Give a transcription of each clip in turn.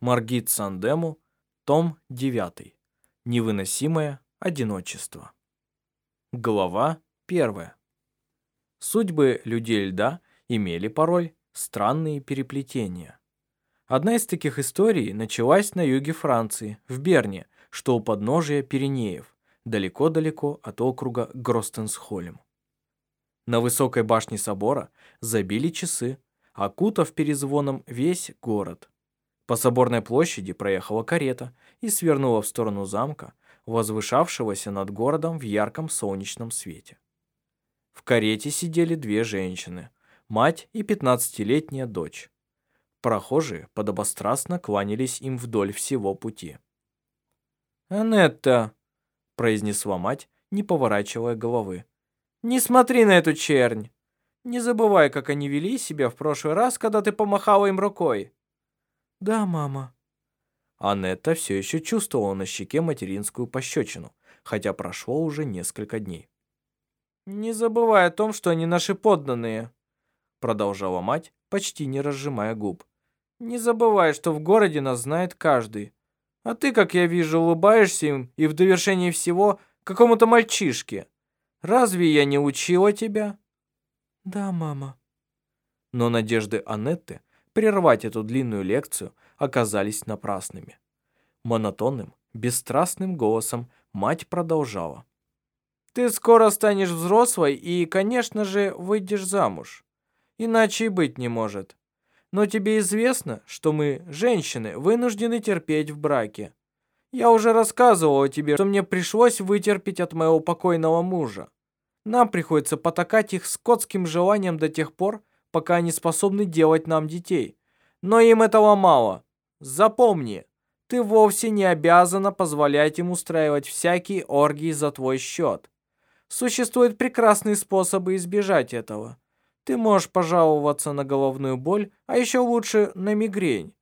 Маргит Сандему, том 9. Невыносимое одиночество. Глава 1. Судьбы людей льда имели порой странные переплетения. Одна из таких историй началась на юге Франции, в Берне, что у подножия Пиренеев, далеко-далеко от округа Гростенсхольм. На высокой башне собора забили часы, окутав перезвоном весь город. По соборной площади проехала карета и свернула в сторону замка, возвышавшегося над городом в ярком солнечном свете. В карете сидели две женщины, мать и пятнадцатилетняя дочь. Прохожие подобострастно кланялись им вдоль всего пути. «Анетта», — произнесла мать, не поворачивая головы, — «не смотри на эту чернь. Не забывай, как они вели себя в прошлый раз, когда ты помахала им рукой». «Да, мама». Анетта все еще чувствовала на щеке материнскую пощечину, хотя прошло уже несколько дней. «Не забывай о том, что они наши подданные», — продолжала мать, почти не разжимая губ. «Не забывай, что в городе нас знает каждый. А ты, как я вижу, улыбаешься им и в довершении всего какому-то мальчишке. Разве я не учила тебя?» «Да, мама». Но надежды Анетты прервать эту длинную лекцию оказались напрасными. Монотонным, бесстрастным голосом мать продолжала. «Ты скоро станешь взрослой и, конечно же, выйдешь замуж. Иначе и быть не может. Но тебе известно, что мы, женщины, вынуждены терпеть в браке. Я уже рассказывала тебе, что мне пришлось вытерпеть от моего покойного мужа. Нам приходится потакать их скотским желанием до тех пор, пока они способны делать нам детей. Но им этого мало. Запомни, ты вовсе не обязана позволять им устраивать всякие оргии за твой счет. Существуют прекрасные способы избежать этого. Ты можешь пожаловаться на головную боль, а еще лучше на мигрень.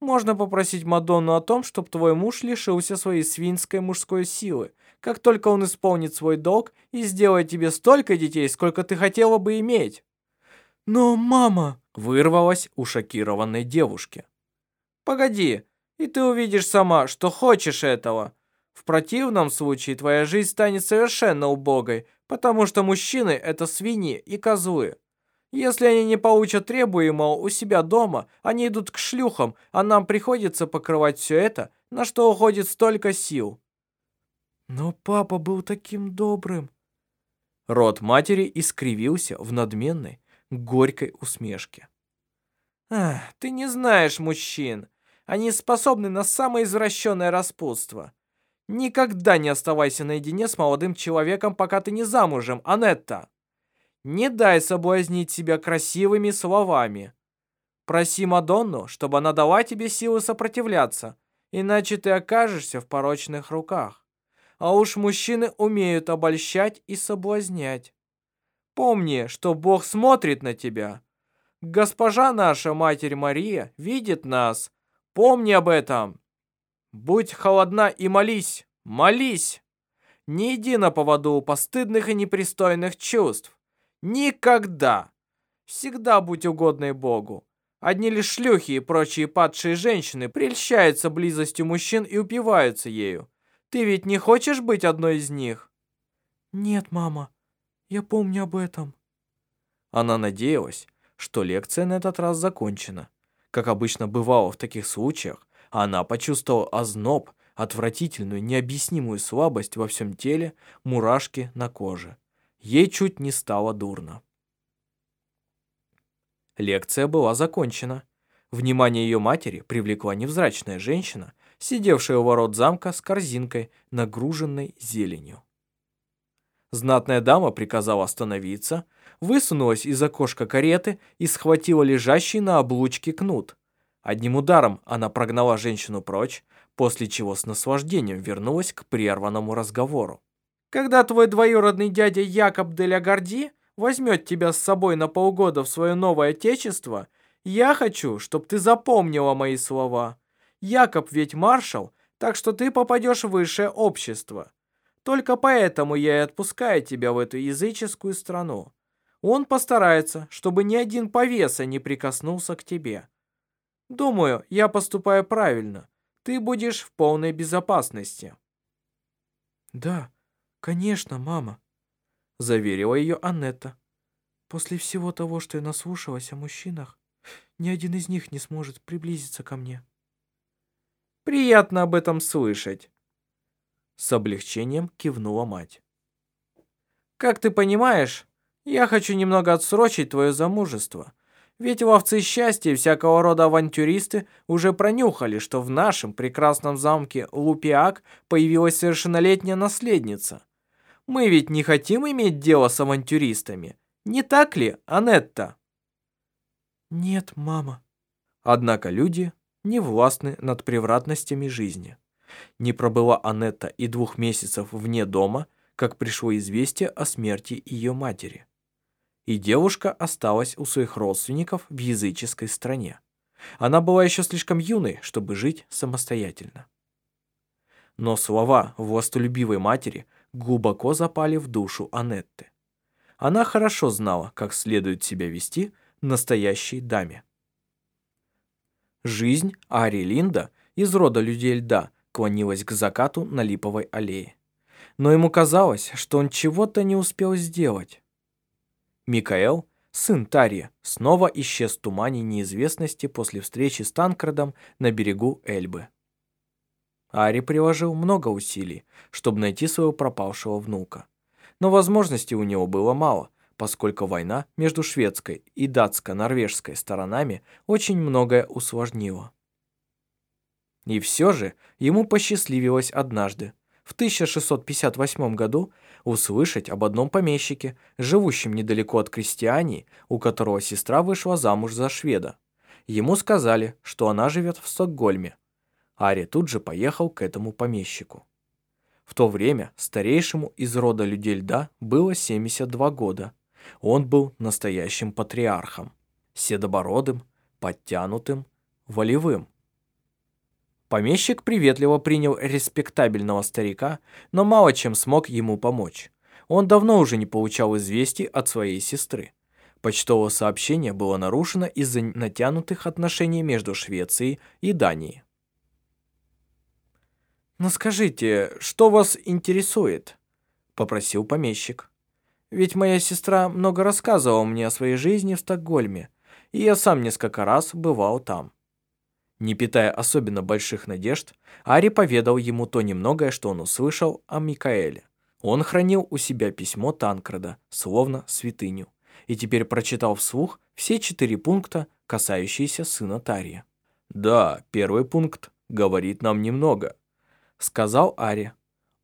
Можно попросить Мадонну о том, чтобы твой муж лишился своей свинской мужской силы, как только он исполнит свой долг и сделает тебе столько детей, сколько ты хотела бы иметь. Но, мама, вырвалась у шокированной девушки. Погоди, и ты увидишь сама, что хочешь этого. В противном случае твоя жизнь станет совершенно убогой, потому что мужчины – это свиньи и козлы. Если они не получат требуемого у себя дома, они идут к шлюхам, а нам приходится покрывать все это, на что уходит столько сил. Но папа был таким добрым. Рот матери искривился в надменной, горькой усмешке. Ах, ты не знаешь мужчин. Они способны на самое извращенное распутство. Никогда не оставайся наедине с молодым человеком, пока ты не замужем, Анетта. Не дай соблазнить себя красивыми словами. Проси Мадонну, чтобы она дала тебе силы сопротивляться, иначе ты окажешься в порочных руках. А уж мужчины умеют обольщать и соблазнять. Помни, что Бог смотрит на тебя. Госпожа наша Матерь Мария видит нас. Помни об этом. Будь холодна и молись, молись. Не иди на поводу у постыдных и непристойных чувств. Никогда. Всегда будь угодной Богу. Одни лишь шлюхи и прочие падшие женщины прельщаются близостью мужчин и упиваются ею. Ты ведь не хочешь быть одной из них? Нет, мама. Я помню об этом. Она надеялась, что лекция на этот раз закончена. Как обычно бывало в таких случаях, она почувствовала озноб, отвратительную, необъяснимую слабость во всем теле, мурашки на коже. Ей чуть не стало дурно. Лекция была закончена. Внимание ее матери привлекла невзрачная женщина, сидевшая у ворот замка с корзинкой, нагруженной зеленью. Знатная дама приказала остановиться, высунулась из окошка кареты и схватила лежащий на облучке кнут. Одним ударом она прогнала женщину прочь, после чего с наслаждением вернулась к прерванному разговору. «Когда твой двоюродный дядя Якоб де ля Горди возьмет тебя с собой на полгода в свое новое отечество, я хочу, чтобы ты запомнила мои слова. Якоб ведь маршал, так что ты попадешь в высшее общество. Только поэтому я и отпускаю тебя в эту языческую страну. Он постарается, чтобы ни один повеса не прикоснулся к тебе. Думаю, я поступаю правильно. Ты будешь в полной безопасности. Да, конечно, мама, заверила ее Аннетта. После всего того, что я наслушалась о мужчинах, ни один из них не сможет приблизиться ко мне. Приятно об этом слышать. С облегчением кивнула мать. Как ты понимаешь, я хочу немного отсрочить твое замужество ведь ловцы счастья и всякого рода авантюристы уже пронюхали, что в нашем прекрасном замке Лупиак появилась совершеннолетняя наследница. Мы ведь не хотим иметь дело с авантюристами. Не так ли, Анетта? Нет, мама. Однако люди не властны над превратностями жизни. Не пробыла Анетта и двух месяцев вне дома, как пришло известие о смерти ее матери и девушка осталась у своих родственников в языческой стране. Она была еще слишком юной, чтобы жить самостоятельно. Но слова властолюбивой матери глубоко запали в душу Анетты. Она хорошо знала, как следует себя вести настоящей даме. Жизнь Ари Линда из рода людей льда клонилась к закату на липовой аллее. Но ему казалось, что он чего-то не успел сделать. Микаэл, сын Тарья, снова исчез в тумане неизвестности после встречи с Танкредом на берегу Эльбы. Ари приложил много усилий, чтобы найти своего пропавшего внука. Но возможностей у него было мало, поскольку война между шведской и датско-норвежской сторонами очень многое усложнила. И все же ему посчастливилось однажды, в 1658 году, услышать об одном помещике, живущем недалеко от крестьяне, у которого сестра вышла замуж за шведа. Ему сказали, что она живет в Стокгольме. Ари тут же поехал к этому помещику. В то время старейшему из рода людей льда было 72 года. Он был настоящим патриархом, седобородым, подтянутым, волевым. Помещик приветливо принял респектабельного старика, но мало чем смог ему помочь. Он давно уже не получал известий от своей сестры. Почтовое сообщение было нарушено из-за натянутых отношений между Швецией и Данией. «Ну скажите, что вас интересует?» – попросил помещик. «Ведь моя сестра много рассказывала мне о своей жизни в Стокгольме, и я сам несколько раз бывал там». Не питая особенно больших надежд, Ари поведал ему то немногое, что он услышал о Микаэле. Он хранил у себя письмо Танкреда, словно святыню, и теперь прочитал вслух все четыре пункта, касающиеся сына Тария. «Да, первый пункт говорит нам немного», — сказал Ари.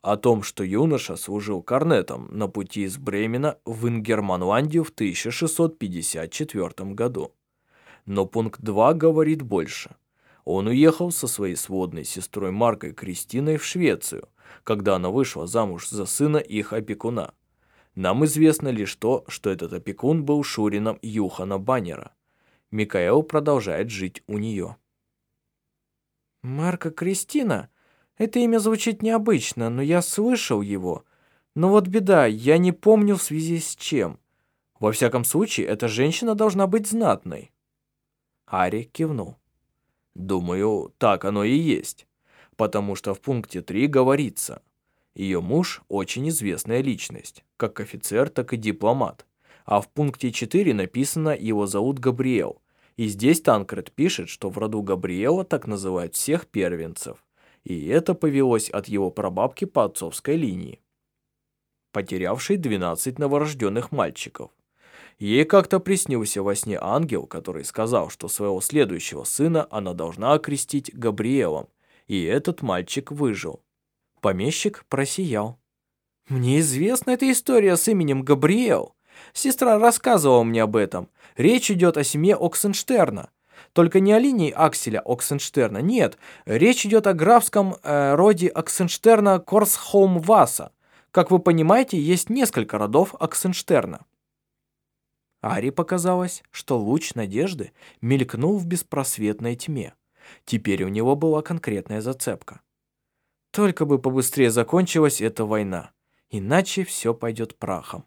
«О том, что юноша служил корнетом на пути из Бремена в Ингерманландию в 1654 году. Но пункт 2 говорит больше — он уехал со своей сводной сестрой Маркой Кристиной в Швецию, когда она вышла замуж за сына их опекуна. Нам известно лишь то, что этот опекун был Шурином Юхана Баннера. Микаэл продолжает жить у нее. «Марка Кристина? Это имя звучит необычно, но я слышал его. Но вот беда, я не помню в связи с чем. Во всяком случае, эта женщина должна быть знатной». Ари кивнул. Думаю, так оно и есть. Потому что в пункте 3 говорится, ее муж очень известная личность, как офицер, так и дипломат. А в пункте 4 написано, его зовут Габриэл. И здесь Танкред пишет, что в роду Габриэла так называют всех первенцев. И это повелось от его прабабки по отцовской линии, потерявшей 12 новорожденных мальчиков. Ей как-то приснился во сне ангел, который сказал, что своего следующего сына она должна окрестить Габриэлом, и этот мальчик выжил. Помещик просиял. Мне известна эта история с именем Габриэл. Сестра рассказывала мне об этом. Речь идет о семье Оксенштерна. Только не о линии Акселя Оксенштерна, нет. Речь идет о графском э, роде Оксенштерна Корсхолм-Васа. Как вы понимаете, есть несколько родов Оксенштерна. Ари показалось, что луч надежды мелькнул в беспросветной тьме. Теперь у него была конкретная зацепка. Только бы побыстрее закончилась эта война, иначе все пойдет прахом.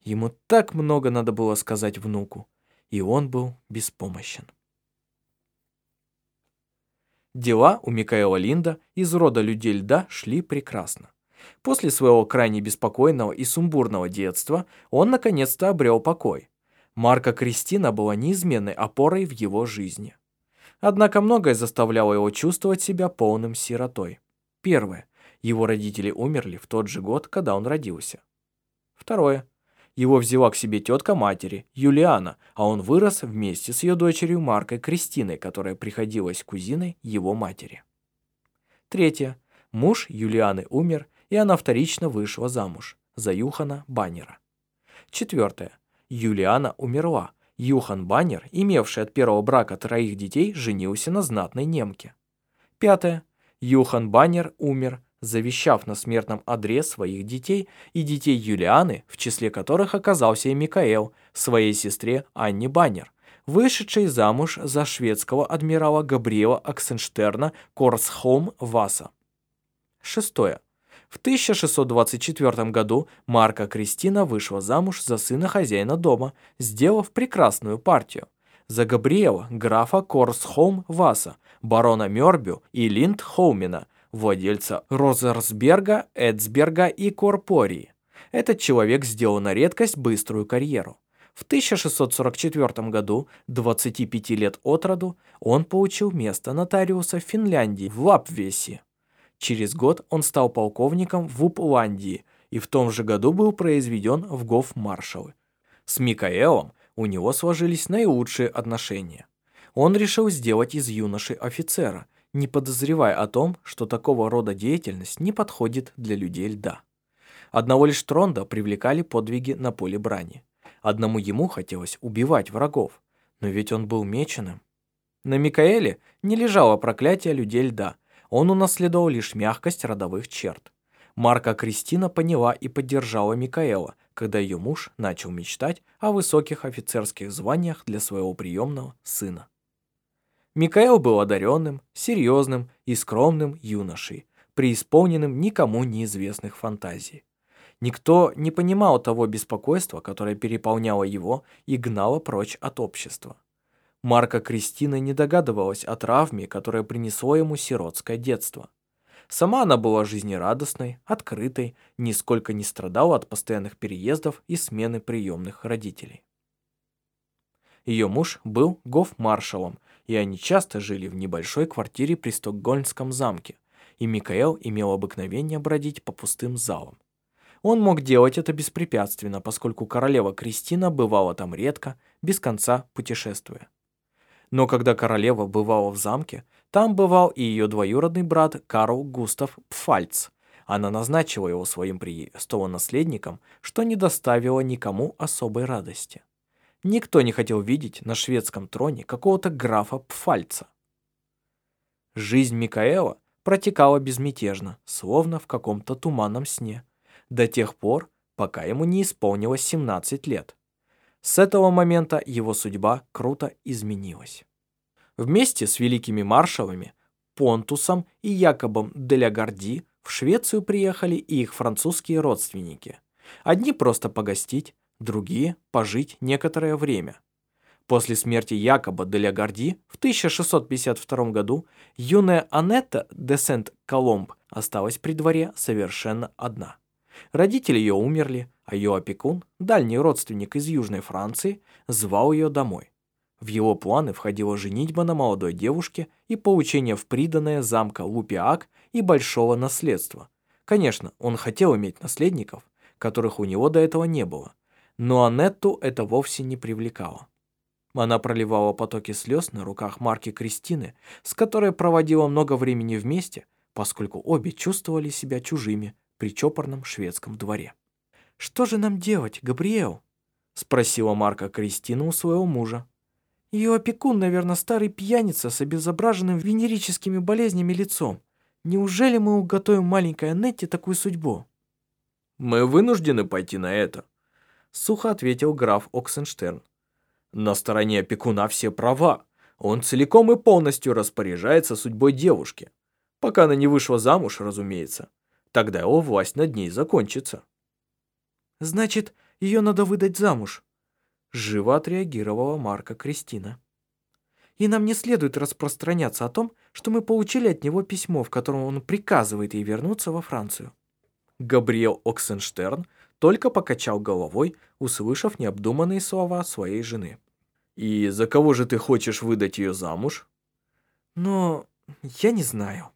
Ему так много надо было сказать внуку, и он был беспомощен. Дела у Микаэла Линда из рода людей льда шли прекрасно. После своего крайне беспокойного и сумбурного детства он наконец-то обрел покой. Марка Кристина была неизменной опорой в его жизни. Однако многое заставляло его чувствовать себя полным сиротой. Первое. Его родители умерли в тот же год, когда он родился. Второе. Его взяла к себе тетка матери, Юлиана, а он вырос вместе с ее дочерью Маркой Кристиной, которая приходилась кузиной его матери. Третье. Муж Юлианы умер, и она вторично вышла замуж за Юхана Баннера. Четвертое. Юлиана умерла, Юхан Баннер, имевший от первого брака троих детей, женился на знатной немке. Пятое. Юхан Баннер умер, завещав на смертном одре своих детей и детей Юлианы, в числе которых оказался и Микаэл, своей сестре Анне Баннер, вышедшей замуж за шведского адмирала Габриэла Аксенштерна Корсхолм Васа. Шестое. В 1624 году Марка Кристина вышла замуж за сына хозяина дома, сделав прекрасную партию. За Габриэла, графа Корсхолм Васа, барона Мёрбю и Линд Хоумена, владельца Розерсберга, Эдсберга и Корпории. Этот человек сделал на редкость быструю карьеру. В 1644 году, 25 лет от роду, он получил место нотариуса в Финляндии, в Лапвесе. Через год он стал полковником в Упландии и в том же году был произведен в гофмаршалы. С Микаэлом у него сложились наилучшие отношения. Он решил сделать из юноши офицера, не подозревая о том, что такого рода деятельность не подходит для людей льда. Одного лишь Тронда привлекали подвиги на поле брани. Одному ему хотелось убивать врагов, но ведь он был меченым. На Микаэле не лежало проклятие людей льда, он унаследовал лишь мягкость родовых черт. Марка Кристина поняла и поддержала Микаэла, когда ее муж начал мечтать о высоких офицерских званиях для своего приемного сына. Микаэл был одаренным, серьезным и скромным юношей, преисполненным никому неизвестных фантазий. Никто не понимал того беспокойства, которое переполняло его и гнало прочь от общества. Марка Кристина не догадывалась о травме, которая принесло ему сиротское детство. Сама она была жизнерадостной, открытой, нисколько не страдала от постоянных переездов и смены приемных родителей. Ее муж был гофмаршалом, и они часто жили в небольшой квартире при Стокгольмском замке, и Микаэл имел обыкновение бродить по пустым залам. Он мог делать это беспрепятственно, поскольку королева Кристина бывала там редко, без конца путешествуя. Но когда королева бывала в замке, там бывал и ее двоюродный брат Карл Густав Пфальц. Она назначила его своим престолонаследником, что не доставило никому особой радости. Никто не хотел видеть на шведском троне какого-то графа Пфальца. Жизнь Микаэла протекала безмятежно, словно в каком-то туманном сне, до тех пор, пока ему не исполнилось 17 лет. С этого момента его судьба круто изменилась. Вместе с великими маршалами Понтусом и Якобом де в Швецию приехали и их французские родственники. Одни просто погостить, другие пожить некоторое время. После смерти Якоба де в 1652 году юная Анетта де Сент-Коломб осталась при дворе совершенно одна. Родители ее умерли, а ее опекун, дальний родственник из Южной Франции, звал ее домой. В его планы входила женитьба на молодой девушке и получение в приданное замка Лупиак и большого наследства. Конечно, он хотел иметь наследников, которых у него до этого не было, но Анетту это вовсе не привлекало. Она проливала потоки слез на руках Марки Кристины, с которой проводила много времени вместе, поскольку обе чувствовали себя чужими при чопорном шведском дворе. «Что же нам делать, Габриэл?» — спросила Марка Кристина у своего мужа. Ее опекун, наверное, старый пьяница с обезображенным венерическими болезнями лицом. Неужели мы уготовим маленькой Аннетте такую судьбу? Мы вынуждены пойти на это, сухо ответил граф Оксенштерн. На стороне опекуна все права. Он целиком и полностью распоряжается судьбой девушки. Пока она не вышла замуж, разумеется. Тогда его власть над ней закончится. Значит, ее надо выдать замуж, Живо отреагировала Марка Кристина. И нам не следует распространяться о том, что мы получили от него письмо, в котором он приказывает ей вернуться во Францию. Габриэл Оксенштерн только покачал головой, услышав необдуманные слова своей жены. «И за кого же ты хочешь выдать ее замуж?» «Но я не знаю».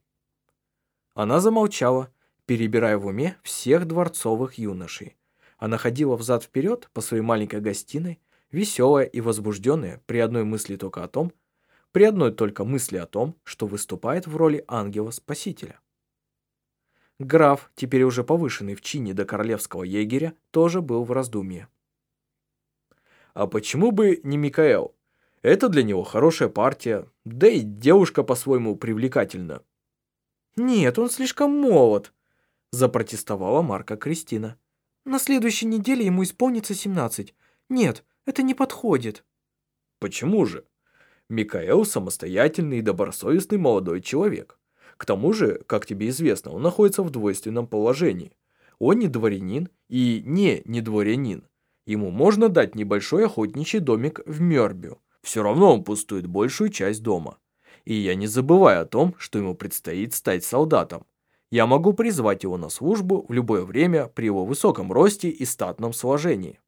Она замолчала, перебирая в уме всех дворцовых юношей. Она ходила взад-вперед по своей маленькой гостиной, веселая и возбужденная при одной мысли только о том, при одной только мысли о том, что выступает в роли ангела-спасителя. Граф, теперь уже повышенный в чине до королевского егеря, тоже был в раздумье. А почему бы не Микаэл? Это для него хорошая партия, да и девушка по-своему привлекательна. Нет, он слишком молод, запротестовала Марка Кристина. На следующей неделе ему исполнится 17. Нет, это не подходит. Почему же? Микаэл самостоятельный и добросовестный молодой человек. К тому же, как тебе известно, он находится в двойственном положении. Он не дворянин и не не дворянин. Ему можно дать небольшой охотничий домик в Мёрбю. Все равно он пустует большую часть дома. И я не забываю о том, что ему предстоит стать солдатом. Я могу призвать его на службу в любое время при его высоком росте и статном сложении.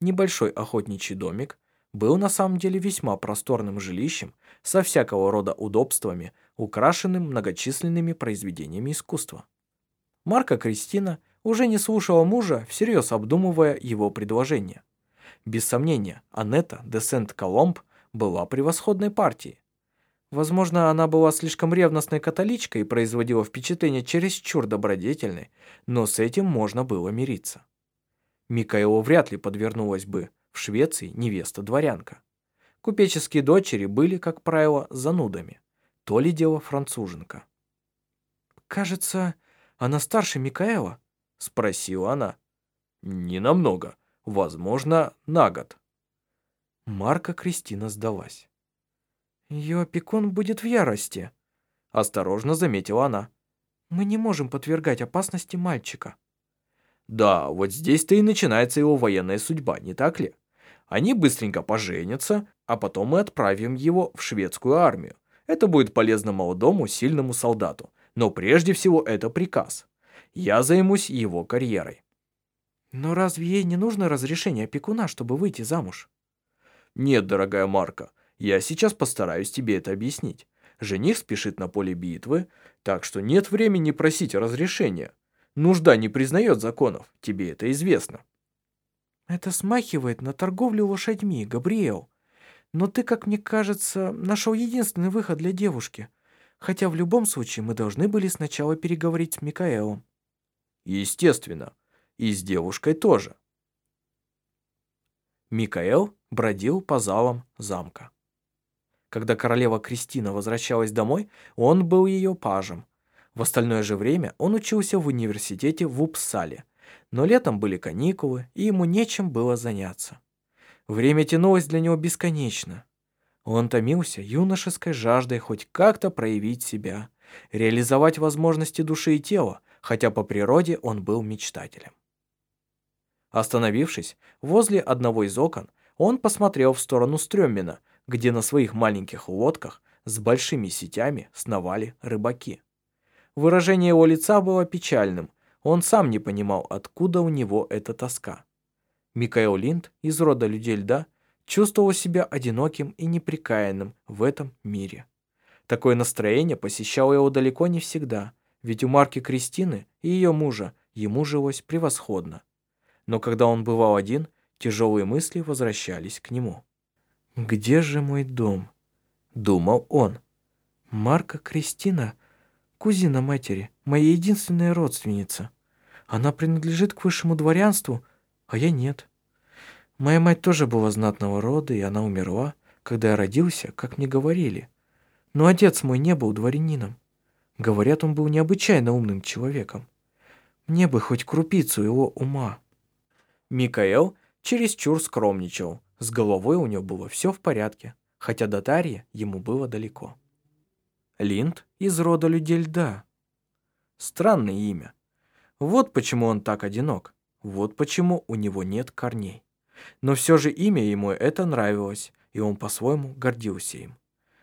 Небольшой охотничий домик был на самом деле весьма просторным жилищем со всякого рода удобствами, украшенным многочисленными произведениями искусства. Марка Кристина уже не слушала мужа, всерьез обдумывая его предложение. Без сомнения, Анетта де Сент-Коломб была превосходной партией. Возможно, она была слишком ревностной католичкой и производила впечатление чересчур добродетельной, но с этим можно было мириться. Микаэлу вряд ли подвернулась бы в Швеции невеста-дворянка. Купеческие дочери были, как правило, занудами. То ли дело француженка. «Кажется, она старше Микаэла?» — спросила она. «Не намного. Возможно, на год». Марка Кристина сдалась. «Ее опекун будет в ярости», — осторожно заметила она. «Мы не можем подвергать опасности мальчика». Да, вот здесь-то и начинается его военная судьба, не так ли? Они быстренько поженятся, а потом мы отправим его в шведскую армию. Это будет полезно молодому, сильному солдату. Но прежде всего это приказ. Я займусь его карьерой. Но разве ей не нужно разрешение опекуна, чтобы выйти замуж? Нет, дорогая Марка, я сейчас постараюсь тебе это объяснить. Жених спешит на поле битвы, так что нет времени просить разрешения. Нужда не признает законов, тебе это известно. Это смахивает на торговлю лошадьми, Габриэл. Но ты, как мне кажется, нашел единственный выход для девушки. Хотя в любом случае мы должны были сначала переговорить с Микаэлом. Естественно. И с девушкой тоже. Микаэл бродил по залам замка. Когда королева Кристина возвращалась домой, он был ее пажем, в остальное же время он учился в университете в Упсале, но летом были каникулы, и ему нечем было заняться. Время тянулось для него бесконечно. Он томился юношеской жаждой хоть как-то проявить себя, реализовать возможности души и тела, хотя по природе он был мечтателем. Остановившись возле одного из окон, он посмотрел в сторону Стрёммена, где на своих маленьких лодках с большими сетями сновали рыбаки. Выражение его лица было печальным. Он сам не понимал, откуда у него эта тоска. Микаэл Линд из рода людей льда чувствовал себя одиноким и неприкаянным в этом мире. Такое настроение посещало его далеко не всегда, ведь у Марки Кристины и ее мужа ему жилось превосходно. Но когда он бывал один, тяжелые мысли возвращались к нему. «Где же мой дом?» — думал он. «Марка Кристина — Кузина матери, моя единственная родственница. Она принадлежит к высшему дворянству, а я нет. Моя мать тоже была знатного рода, и она умерла, когда я родился, как мне говорили. Но отец мой не был дворянином. Говорят, он был необычайно умным человеком. Мне бы хоть крупицу его ума. Микаэл чересчур скромничал. С головой у него было все в порядке, хотя до Тарьи ему было далеко. Линд из рода людей льда. Странное имя. Вот почему он так одинок. Вот почему у него нет корней. Но все же имя ему это нравилось, и он по-своему гордился им.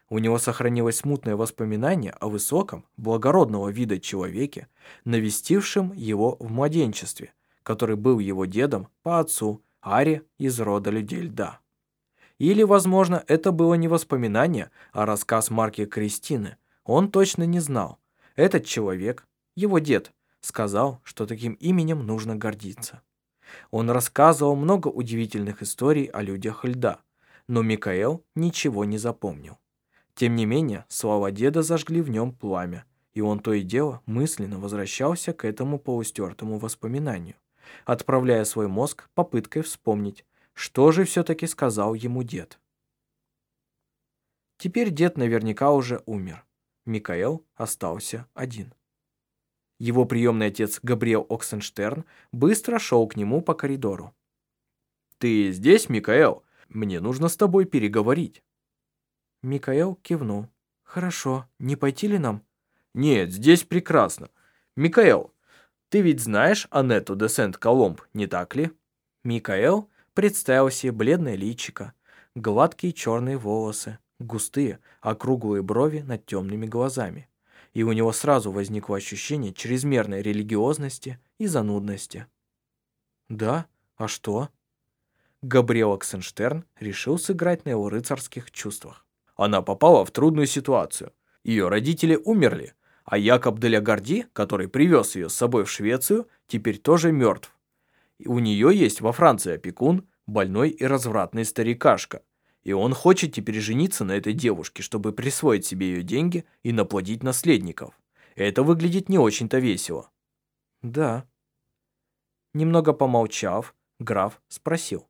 У него сохранилось смутное воспоминание о высоком, благородного вида человеке, навестившем его в младенчестве, который был его дедом по отцу Ари из рода людей льда. Или, возможно, это было не воспоминание, а рассказ Марки Кристины. Он точно не знал. Этот человек, его дед, сказал, что таким именем нужно гордиться. Он рассказывал много удивительных историй о людях льда, но Микаэл ничего не запомнил. Тем не менее, слова деда зажгли в нем пламя, и он то и дело мысленно возвращался к этому полустертому воспоминанию, отправляя свой мозг попыткой вспомнить, что же все-таки сказал ему дед. Теперь дед наверняка уже умер. Микаэл остался один. Его приемный отец Габриэл Оксенштерн быстро шел к нему по коридору. «Ты здесь, Микаэл? Мне нужно с тобой переговорить». Микаэл кивнул. «Хорошо, не пойти ли нам?» «Нет, здесь прекрасно. Микаэл, ты ведь знаешь Анетту де Сент-Коломб, не так ли?» Микаэл представил себе бледное личико, гладкие черные волосы, густые, округлые брови над темными глазами. И у него сразу возникло ощущение чрезмерной религиозности и занудности. «Да? А что?» Габриэл Оксенштерн решил сыграть на его рыцарских чувствах. Она попала в трудную ситуацию. Ее родители умерли, а Якоб де Лягарди, который привез ее с собой в Швецию, теперь тоже мертв. И у нее есть во Франции опекун, больной и развратный старикашка. И он хочет теперь жениться на этой девушке, чтобы присвоить себе ее деньги и наплодить наследников. Это выглядит не очень-то весело. Да. Немного помолчав, граф спросил.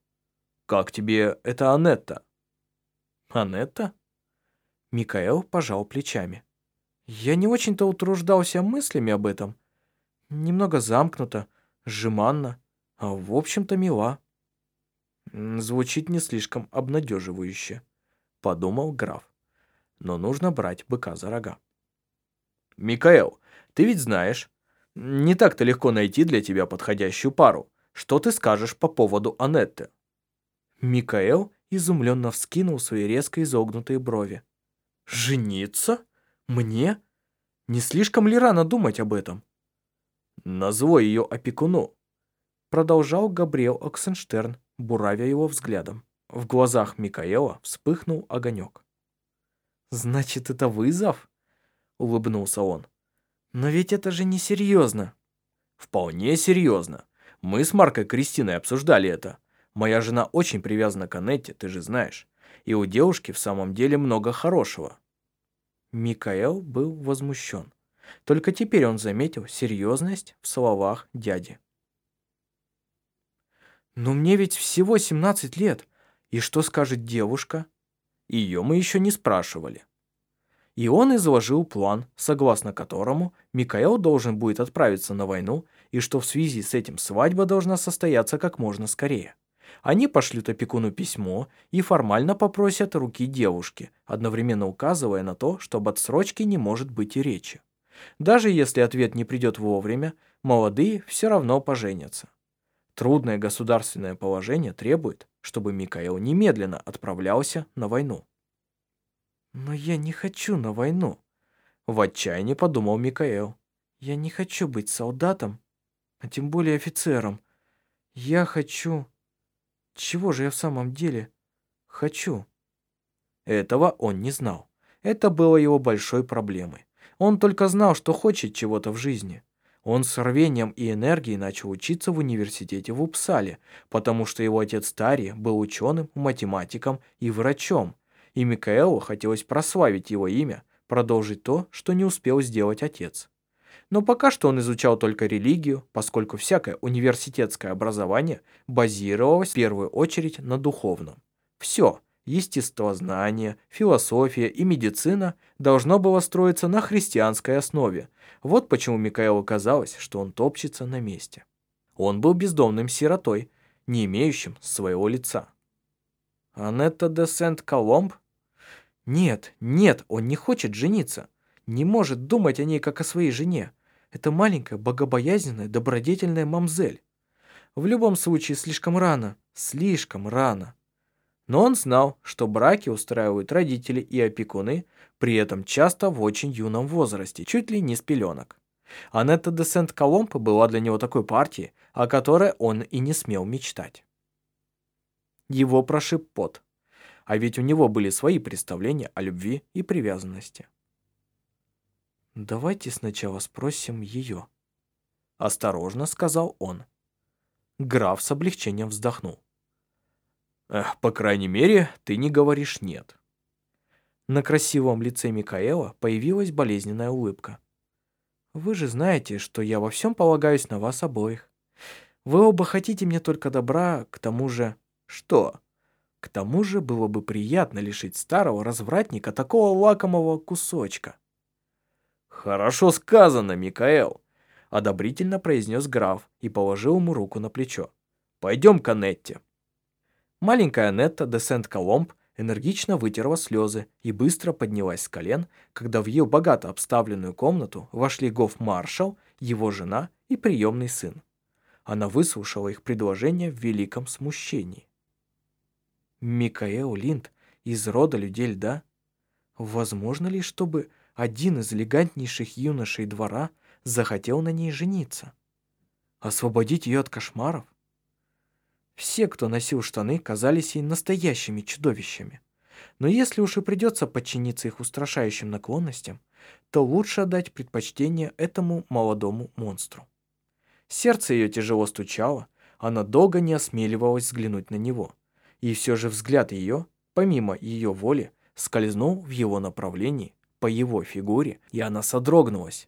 Как тебе эта Анетта? Анетта? Микаэл пожал плечами. Я не очень-то утруждался мыслями об этом. Немного замкнуто, жеманно, а в общем-то мила. Звучит не слишком обнадеживающе, подумал граф. Но нужно брать быка за рога. Микаэл, ты ведь знаешь, не так-то легко найти для тебя подходящую пару. Что ты скажешь по поводу Анетты? Микаэл изумленно вскинул свои резко изогнутые брови. Жениться? Мне? Не слишком ли рано думать об этом? Назло ее опекуну. Продолжал Габриэл Оксенштерн, буравя его взглядом. В глазах Микаэла вспыхнул огонек. «Значит, это вызов?» — улыбнулся он. «Но ведь это же не серьезно». «Вполне серьезно. Мы с Маркой Кристиной обсуждали это. Моя жена очень привязана к Анетте, ты же знаешь и у девушки в самом деле много хорошего. Микаэл был возмущен. Только теперь он заметил серьезность в словах дяди. «Но мне ведь всего 17 лет. И что скажет девушка?» Ее мы еще не спрашивали. И он изложил план, согласно которому Микаэл должен будет отправиться на войну, и что в связи с этим свадьба должна состояться как можно скорее. Они пошлют опекуну письмо и формально попросят руки девушки, одновременно указывая на то, что об отсрочке не может быть и речи. Даже если ответ не придет вовремя, молодые все равно поженятся. Трудное государственное положение требует, чтобы Микаэл немедленно отправлялся на войну. «Но я не хочу на войну», — в отчаянии подумал Микаэл. «Я не хочу быть солдатом, а тем более офицером. Я хочу...» Чего же я в самом деле хочу? Этого он не знал. Это было его большой проблемой. Он только знал, что хочет чего-то в жизни. Он с рвением и энергией начал учиться в университете в Упсале, потому что его отец Тари был ученым, математиком и врачом, и Микаэлу хотелось прославить его имя, продолжить то, что не успел сделать отец. Но пока что он изучал только религию, поскольку всякое университетское образование базировалось в первую очередь на духовном. Все – естествознание, философия и медицина должно было строиться на христианской основе. Вот почему Микаэлу казалось, что он топчется на месте. Он был бездомным сиротой, не имеющим своего лица. Анетта де Сент-Коломб? Нет, нет, он не хочет жениться. Не может думать о ней, как о своей жене. Это маленькая, богобоязненная, добродетельная мамзель. В любом случае, слишком рано. Слишком рано. Но он знал, что браки устраивают родители и опекуны, при этом часто в очень юном возрасте, чуть ли не с пеленок. Анетта де Сент-Коломб была для него такой партией, о которой он и не смел мечтать. Его прошиб пот. А ведь у него были свои представления о любви и привязанности. «Давайте сначала спросим ее», — осторожно сказал он. Граф с облегчением вздохнул. «Эх, по крайней мере, ты не говоришь «нет». На красивом лице Микаэла появилась болезненная улыбка. «Вы же знаете, что я во всем полагаюсь на вас обоих. Вы оба хотите мне только добра, к тому же...» «Что?» К тому же было бы приятно лишить старого развратника такого лакомого кусочка. «Хорошо сказано, Микаэл», — одобрительно произнес граф и положил ему руку на плечо. «Пойдем к Анетте». Маленькая Анетта де Сент-Коломб энергично вытерла слезы и быстро поднялась с колен, когда в ее богато обставленную комнату вошли гоф-маршал, его жена и приемный сын. Она выслушала их предложение в великом смущении. Микаэл Линд из рода людей льда? Возможно ли, чтобы один из элегантнейших юношей двора захотел на ней жениться. Освободить ее от кошмаров? Все, кто носил штаны, казались ей настоящими чудовищами. Но если уж и придется подчиниться их устрашающим наклонностям, то лучше отдать предпочтение этому молодому монстру. Сердце ее тяжело стучало, она долго не осмеливалась взглянуть на него. И все же взгляд ее, помимо ее воли, скользнул в его направлении, по его фигуре, и она содрогнулась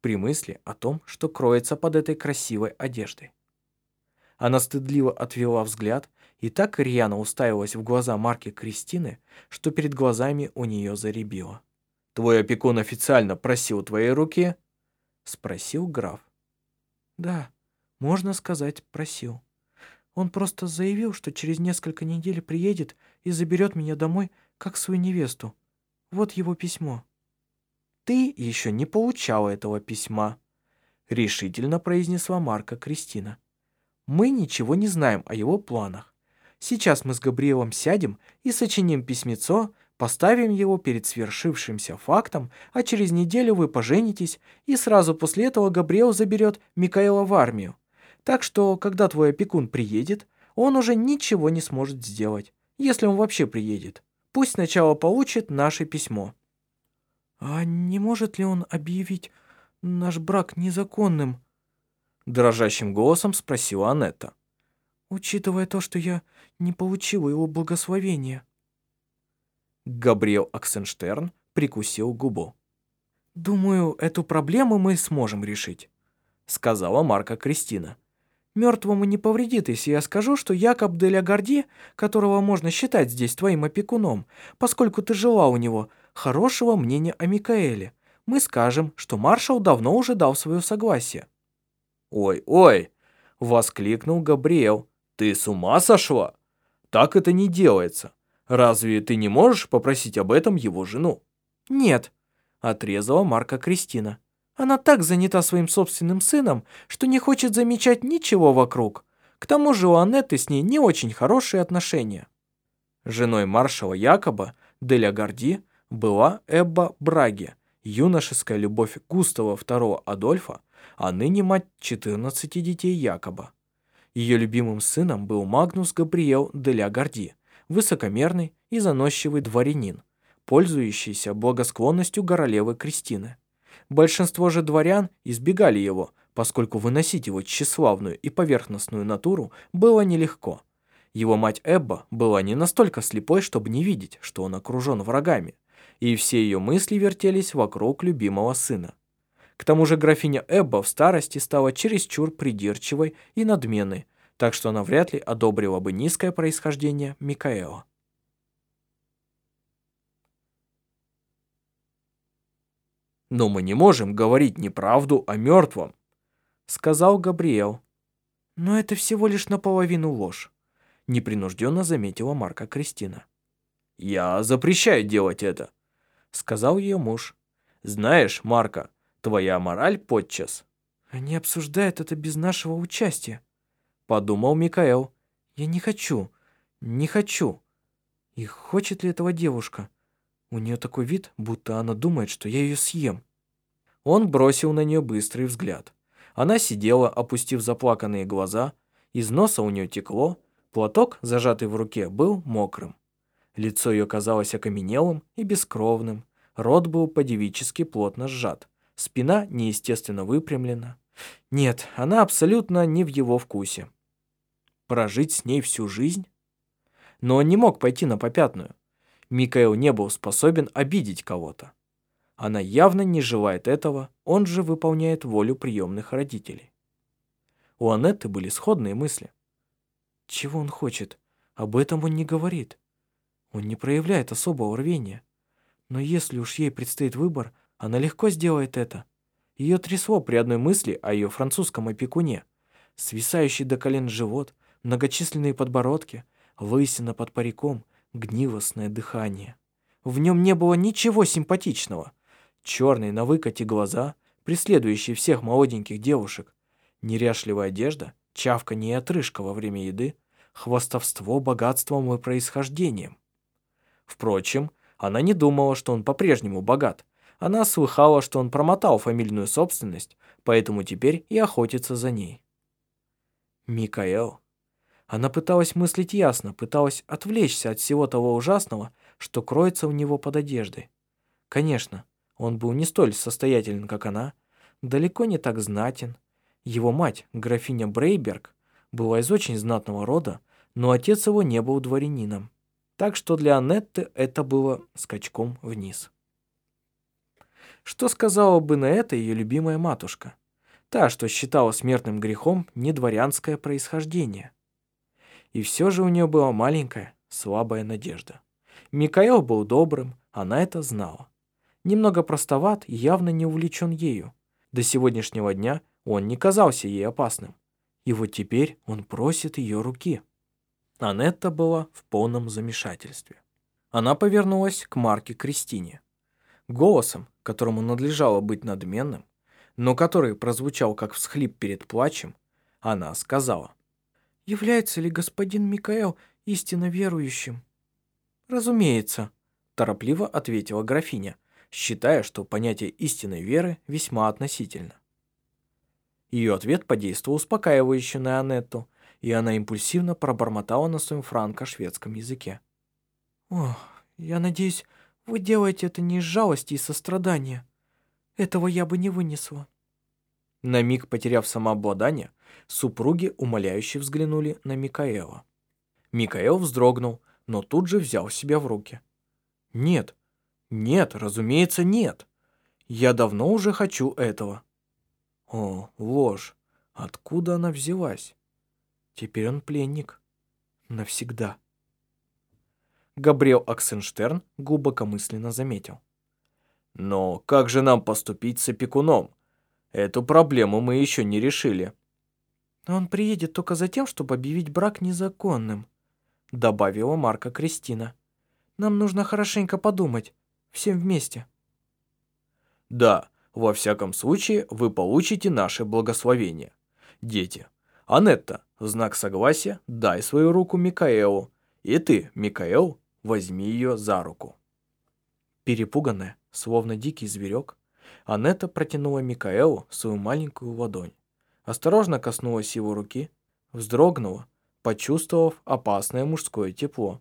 при мысли о том, что кроется под этой красивой одеждой. Она стыдливо отвела взгляд и так рьяно уставилась в глаза Марки Кристины, что перед глазами у нее заребило. «Твой опекун официально просил твоей руки?» — спросил граф. «Да, можно сказать, просил. Он просто заявил, что через несколько недель приедет и заберет меня домой, как свою невесту. Вот его письмо». «Ты еще не получала этого письма», — решительно произнесла Марка Кристина. «Мы ничего не знаем о его планах. Сейчас мы с Габриэлом сядем и сочиним письмецо, поставим его перед свершившимся фактом, а через неделю вы поженитесь, и сразу после этого Габриэл заберет Микаэла в армию. Так что, когда твой опекун приедет, он уже ничего не сможет сделать, если он вообще приедет. Пусть сначала получит наше письмо». «А не может ли он объявить наш брак незаконным?» Дрожащим голосом спросила Анетта. «Учитывая то, что я не получила его благословения». Габриэл Аксенштерн прикусил губу. «Думаю, эту проблему мы сможем решить», — сказала Марка Кристина. Мертвому не повредит, если я скажу, что Якоб де Лягарди, которого можно считать здесь твоим опекуном, поскольку ты жила у него, хорошего мнения о Микаэле. Мы скажем, что маршал давно уже дал свое согласие». «Ой, ой!» — воскликнул Габриэл. «Ты с ума сошла? Так это не делается. Разве ты не можешь попросить об этом его жену?» «Нет», — отрезала Марка Кристина. Она так занята своим собственным сыном, что не хочет замечать ничего вокруг. К тому же у Аннеты с ней не очень хорошие отношения. Женой маршала Якоба, Деля Горди, была Эбба Браги, юношеская любовь Густава II Адольфа, а ныне мать 14 детей Якоба. Ее любимым сыном был Магнус Габриэл Деля Горди, высокомерный и заносчивый дворянин, пользующийся благосклонностью королевы Кристины. Большинство же дворян избегали его, поскольку выносить его тщеславную и поверхностную натуру было нелегко. Его мать Эбба была не настолько слепой, чтобы не видеть, что он окружен врагами, и все ее мысли вертелись вокруг любимого сына. К тому же графиня Эбба в старости стала чересчур придирчивой и надменной, так что она вряд ли одобрила бы низкое происхождение Микаэла. «Но мы не можем говорить неправду о мертвом», — сказал Габриэл. «Но это всего лишь наполовину ложь», — непринужденно заметила Марка Кристина. «Я запрещаю делать это», — сказал ее муж. «Знаешь, Марка, твоя мораль подчас». «Они обсуждают это без нашего участия», — подумал Микаэл. «Я не хочу, не хочу. И хочет ли этого девушка? У нее такой вид, будто она думает, что я ее съем». Он бросил на нее быстрый взгляд. Она сидела, опустив заплаканные глаза, из носа у нее текло, платок, зажатый в руке, был мокрым. Лицо ее казалось окаменелым и бескровным, рот был по-девически плотно сжат, спина неестественно выпрямлена. Нет, она абсолютно не в его вкусе. Прожить с ней всю жизнь? Но он не мог пойти на попятную. Микаэл не был способен обидеть кого-то. Она явно не желает этого, он же выполняет волю приемных родителей. У Анетты были сходные мысли. Чего он хочет? Об этом он не говорит. Он не проявляет особого рвения. Но если уж ей предстоит выбор, она легко сделает это. Ее трясло при одной мысли о ее французском опекуне. Свисающий до колен живот, многочисленные подбородки, лысина под париком, гнилостное дыхание. В нем не было ничего симпатичного. Черные на выкате глаза, преследующие всех молоденьких девушек, неряшливая одежда, чавканье и отрыжка во время еды, хвастовство богатством и происхождением. Впрочем, она не думала, что он по-прежнему богат. Она слыхала, что он промотал фамильную собственность, поэтому теперь и охотится за ней. Микаэл. Она пыталась мыслить ясно, пыталась отвлечься от всего того ужасного, что кроется у него под одеждой. Конечно, он был не столь состоятелен, как она, далеко не так знатен. Его мать, графиня Брейберг, была из очень знатного рода, но отец его не был дворянином. Так что для Аннетты это было скачком вниз. Что сказала бы на это ее любимая матушка? Та, что считала смертным грехом недворянское происхождение. И все же у нее была маленькая, слабая надежда. Микаэл был добрым, она это знала немного простоват и явно не увлечен ею. До сегодняшнего дня он не казался ей опасным. И вот теперь он просит ее руки. Анетта была в полном замешательстве. Она повернулась к Марке Кристине. Голосом, которому надлежало быть надменным, но который прозвучал как всхлип перед плачем, она сказала. «Является ли господин Микаэл истинно верующим?» «Разумеется», – торопливо ответила графиня, считая, что понятие истинной веры весьма относительно. Ее ответ подействовал успокаивающе на Анетту, и она импульсивно пробормотала на своем франко-шведском языке. «О, я надеюсь, вы делаете это не из жалости и сострадания. Этого я бы не вынесла». На миг потеряв самообладание, супруги умоляюще взглянули на Микаэла. Микаэл вздрогнул, но тут же взял себя в руки. «Нет, нет, разумеется, нет. Я давно уже хочу этого. О, ложь. Откуда она взялась? Теперь он пленник. Навсегда. Габриэл Аксенштерн глубокомысленно заметил. Но как же нам поступить с опекуном? Эту проблему мы еще не решили. Он приедет только за тем, чтобы объявить брак незаконным, добавила Марка Кристина. Нам нужно хорошенько подумать, Всем вместе. Да, во всяком случае, вы получите наше благословение. Дети. Анетта, в знак согласия, дай свою руку Микаэлу. И ты, Микаэл, возьми ее за руку. Перепуганная, словно дикий зверек, Анетта протянула Микаэлу свою маленькую ладонь. Осторожно коснулась его руки, вздрогнула, почувствовав опасное мужское тепло,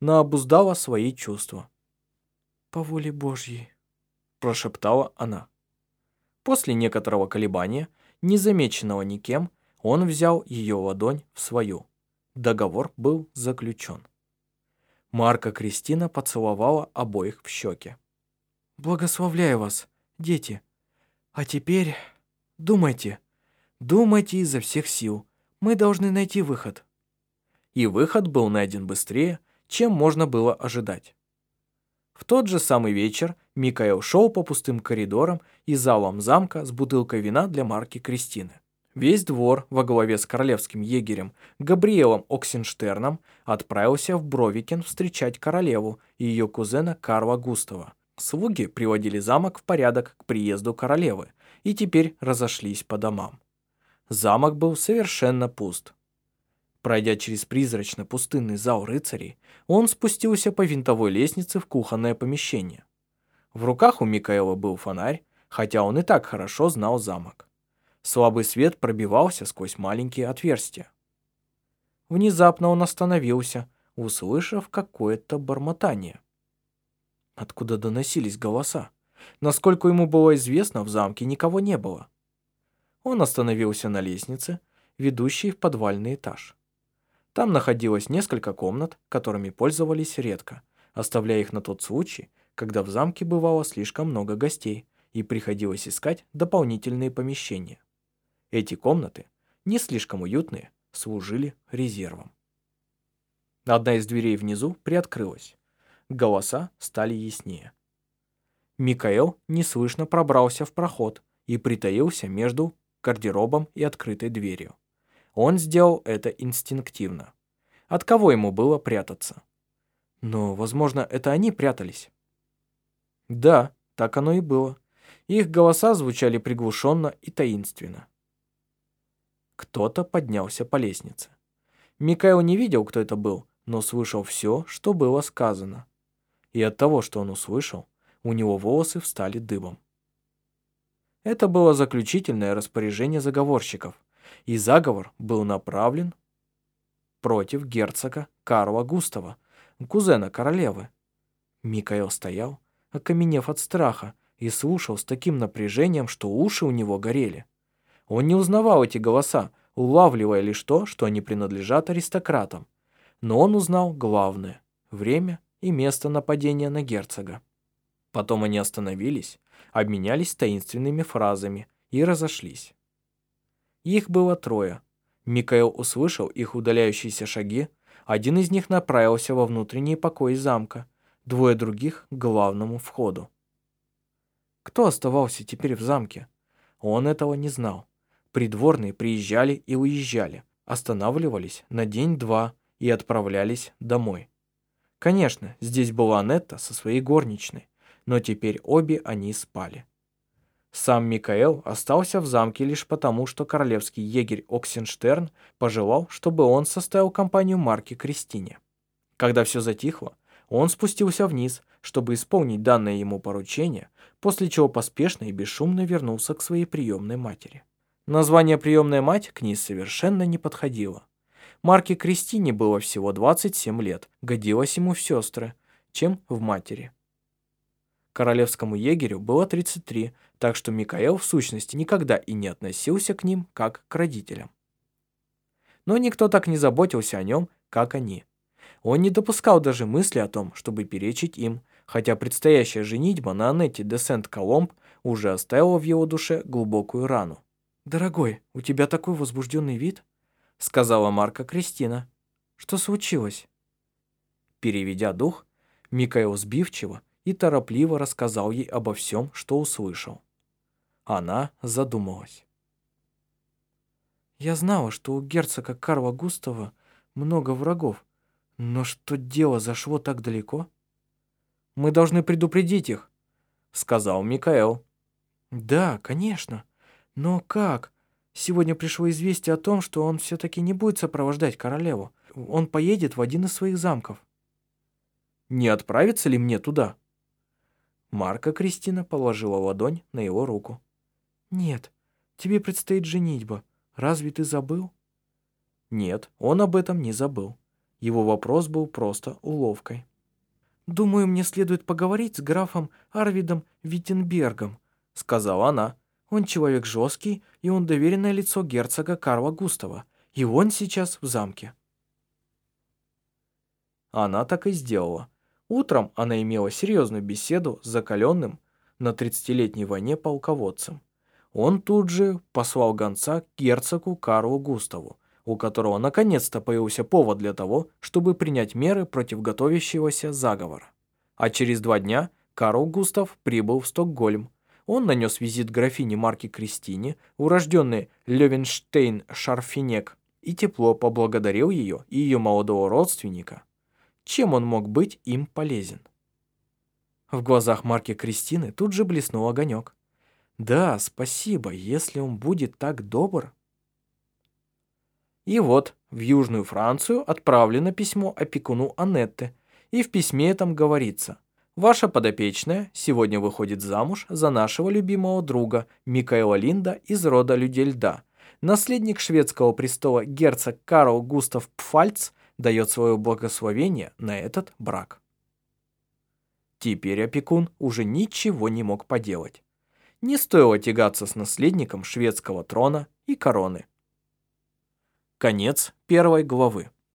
но обуздала свои чувства по воле Божьей», – прошептала она. После некоторого колебания, незамеченного никем, он взял ее ладонь в свою. Договор был заключен. Марка Кристина поцеловала обоих в щеки. «Благословляю вас, дети. А теперь думайте, думайте изо всех сил. Мы должны найти выход. И выход был найден быстрее, чем можно было ожидать. В тот же самый вечер Микаэл шел по пустым коридорам и залам замка с бутылкой вина для марки Кристины. Весь двор во главе с королевским егерем Габриэлом Оксенштерном отправился в Бровикен встречать королеву и ее кузена Карла Густава. Слуги приводили замок в порядок к приезду королевы и теперь разошлись по домам. Замок был совершенно пуст. Пройдя через призрачно-пустынный зал рыцарей, он спустился по винтовой лестнице в кухонное помещение. В руках у Микаэла был фонарь, хотя он и так хорошо знал замок. Слабый свет пробивался сквозь маленькие отверстия. Внезапно он остановился, услышав какое-то бормотание. Откуда доносились голоса? Насколько ему было известно, в замке никого не было. Он остановился на лестнице, ведущей в подвальный этаж. Там находилось несколько комнат, которыми пользовались редко, оставляя их на тот случай, когда в замке бывало слишком много гостей и приходилось искать дополнительные помещения. Эти комнаты, не слишком уютные, служили резервом. Одна из дверей внизу приоткрылась. Голоса стали яснее. Микаэл неслышно пробрался в проход и притаился между гардеробом и открытой дверью. Он сделал это инстинктивно. От кого ему было прятаться? Но, возможно, это они прятались. Да, так оно и было. Их голоса звучали приглушенно и таинственно. Кто-то поднялся по лестнице. Микаэл не видел, кто это был, но слышал все, что было сказано. И от того, что он услышал, у него волосы встали дыбом. Это было заключительное распоряжение заговорщиков, и заговор был направлен против герцога Карла Густава, кузена королевы. Микаэл стоял, окаменев от страха, и слушал с таким напряжением, что уши у него горели. Он не узнавал эти голоса, улавливая лишь то, что они принадлежат аристократам. Но он узнал главное – время и место нападения на герцога. Потом они остановились, обменялись таинственными фразами и разошлись. Их было трое. Микаэл услышал их удаляющиеся шаги. Один из них направился во внутренние покои замка, двое других — к главному входу. Кто оставался теперь в замке? Он этого не знал. Придворные приезжали и уезжали, останавливались на день-два и отправлялись домой. Конечно, здесь была Анетта со своей горничной, но теперь обе они спали. Сам Микаэл остался в замке лишь потому, что королевский егерь Оксенштерн пожелал, чтобы он составил компанию Марки Кристине. Когда все затихло, он спустился вниз, чтобы исполнить данное ему поручение, после чего поспешно и бесшумно вернулся к своей приемной матери. Название «приемная мать» к ней совершенно не подходило. Марке Кристине было всего 27 лет, годилось ему в сестры, чем в матери. Королевскому егерю было 33, так что Микаэл в сущности никогда и не относился к ним как к родителям. Но никто так не заботился о нем, как они. Он не допускал даже мысли о том, чтобы перечить им, хотя предстоящая женитьба на Анетте де Сент-Коломб уже оставила в его душе глубокую рану. «Дорогой, у тебя такой возбужденный вид», — сказала Марка Кристина. «Что случилось?» Переведя дух, Микаэл сбивчиво и торопливо рассказал ей обо всем, что услышал. Она задумалась. «Я знала, что у герцога Карла Густава много врагов, но что дело зашло так далеко?» «Мы должны предупредить их», — сказал Микаэл. «Да, конечно. Но как? Сегодня пришло известие о том, что он все-таки не будет сопровождать королеву. Он поедет в один из своих замков». «Не отправится ли мне туда?» Марка Кристина положила ладонь на его руку. «Нет, тебе предстоит женитьба. Разве ты забыл?» Нет, он об этом не забыл. Его вопрос был просто уловкой. «Думаю, мне следует поговорить с графом Арвидом Виттенбергом», сказала она. «Он человек жесткий, и он доверенное лицо герцога Карла Густава, и он сейчас в замке». Она так и сделала. Утром она имела серьезную беседу с закаленным на 30-летней войне полководцем. Он тут же послал гонца к герцогу Карлу Густаву, у которого наконец-то появился повод для того, чтобы принять меры против готовящегося заговора. А через два дня Карл Густав прибыл в Стокгольм. Он нанес визит графине Марке Кристине, урожденной Левенштейн Шарфинек, и тепло поблагодарил ее и ее молодого родственника. Чем он мог быть им полезен? В глазах Марки Кристины тут же блеснул огонек. «Да, спасибо, если он будет так добр». И вот в Южную Францию отправлено письмо опекуну Анетты, и в письме этом говорится «Ваша подопечная сегодня выходит замуж за нашего любимого друга Микаэла Линда из рода Людей Льда. Наследник шведского престола герцог Карл Густав Пфальц дает свое благословение на этот брак». Теперь опекун уже ничего не мог поделать. Не стоило тягаться с наследником шведского трона и короны. Конец первой главы.